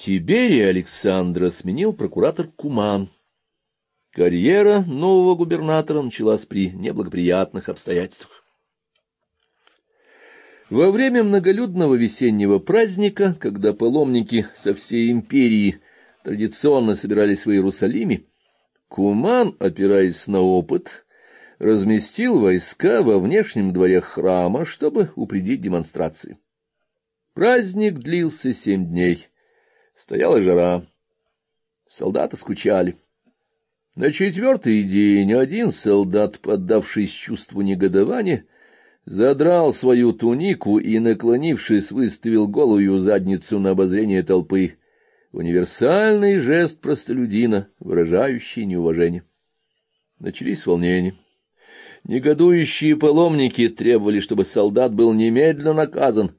Тиберия Александра сменил прокуратор Куман. Карьера нового губернатора началась при неблагоприятных обстоятельствах. Во время многолюдного весеннего праздника, когда паломники со всей империи традиционно собирались в Иерусалиме, Куман, опираясь на опыт, разместил войска во внешнем дворе храма, чтобы упредить демонстрации. Праздник длился семь дней. Стояла жара. Солдаты скучали. На четвертый день один солдат, поддавшись чувству негодования, задрал свою тунику и, наклонившись, выставил голую задницу на обозрение толпы. Универсальный жест простолюдина, выражающий неуважение. Начались волнения. Негодующие паломники требовали, чтобы солдат был немедленно наказан.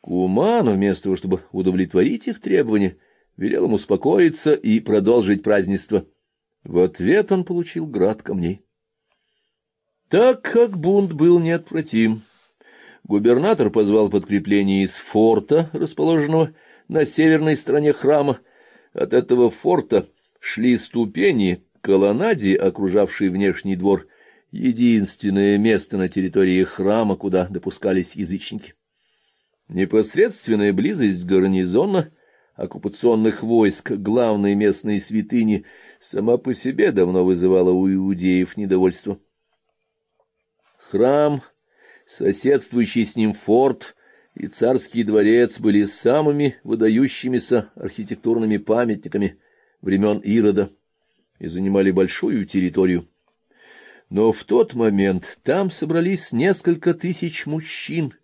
Куман, вместо того, чтобы удовлетворить их требования, велел ему успокоиться и продолжить празднество. В ответ он получил град камней. Так как бунт был неотвратим, губернатор позвал подкрепление из форта, расположенного на северной стороне храма. От этого форта шли ступени к колоннаде, окружавшей внешний двор, единственное место на территории храма, куда допускались язычники. Непосредственная близость гарнизона оккупационных войск главной местной святыни сама по себе давно вызывала у иудеев недовольство. Храм, соседствующий с ним форт и царский дворец были самыми выдающимися архитектурными памятниками времен Ирода и занимали большую территорию. Но в тот момент там собрались несколько тысяч мужчин,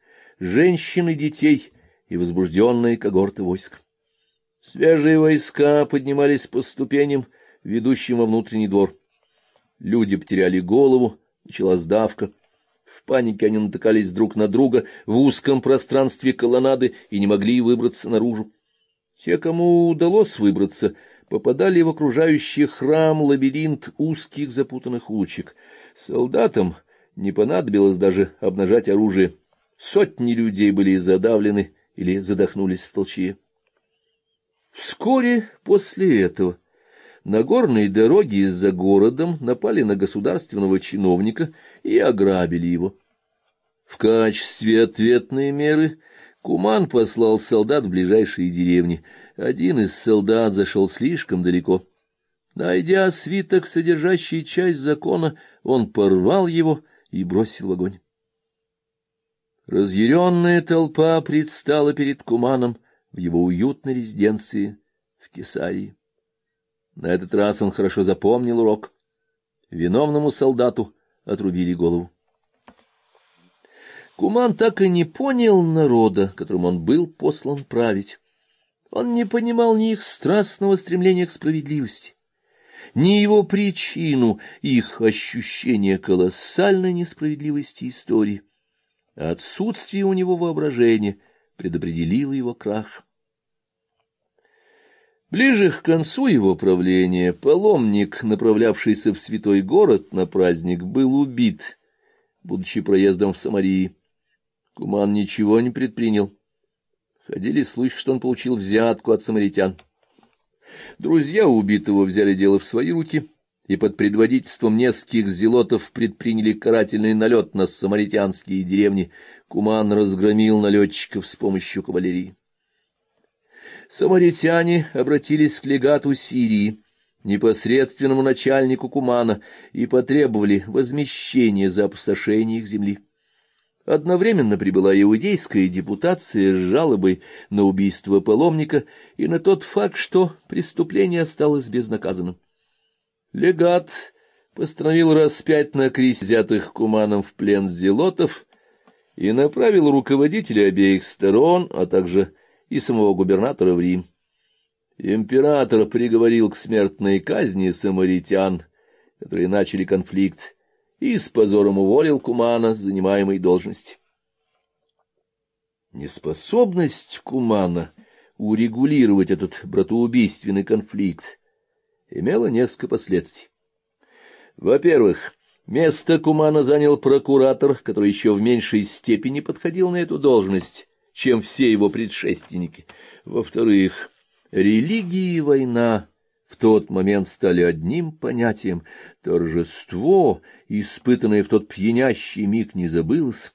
женщин и детей и возбужденные когорты войск. Свежие войска поднимались по ступеням, ведущим во внутренний двор. Люди потеряли голову, началась давка — в панике они натыкались друг на друга в узком пространстве колоннады и не могли выбраться наружу. Те, кому удалось выбраться, попадали в окружающий храм лабиринт узких запутанных улочек. Солдатам не понадобилось даже обнажать оружие. Сотни людей были задавлены или задохнулись в толчье. Вскоре после этого на горной дороге за городом напали на государственного чиновника и ограбили его. В качестве ответной меры Куман послал солдат в ближайшие деревни. Один из солдат зашел слишком далеко. Найдя свиток, содержащий часть закона, он порвал его и бросил в огонь. Разъяренная толпа предстала перед Куманом в его уютной резиденции в Кесарии. На этот раз он хорошо запомнил урок. Виновному солдату отрубили голову. Куман так и не понял народа, которым он был послан править. Он не понимал ни их страстного стремления к справедливости, ни его причину, их ощущения колоссальной несправедливости истории. Отсутствие у него воображения предопределило его крах. Ближе к концу его правления паломник, направлявшийся в святой город на праздник, был убит, будучи проездом в Самарии. Куман ничего не предпринял. Ходили слухи, что он получил взятку от самаритян. Друзья убитого взяли дело в свои руки и под предводительством нескольких зелотов предприняли карательный налет на самаритянские деревни. Куман разгромил налетчиков с помощью кавалерии. Самаритяне обратились к легату Сирии, непосредственному начальнику Кумана, и потребовали возмещения за опустошение их земли. Одновременно прибыла иудейская депутация с жалобой на убийство паломника и на тот факт, что преступление осталось безнаказанным. Легат постановил распять на крест взятых куманом в плен зелотов и направил руководителя обеих сторон, а также и самого губернатора в Рим. Император приговорил к смертной казни самаритян, которые начали конфликт, и с позором уволил Кумана с занимаемой должности. Неспособность Кумана урегулировать этот братоубийственный конфликт имела несколько последствий. Во-первых, место Кумана занял прокуратор, который еще в меньшей степени подходил на эту должность, чем все его предшественники. Во-вторых, Религия и война в тот момент стали одним понятием. Торжество, испытанное в тот пьянящий миг, не забылось.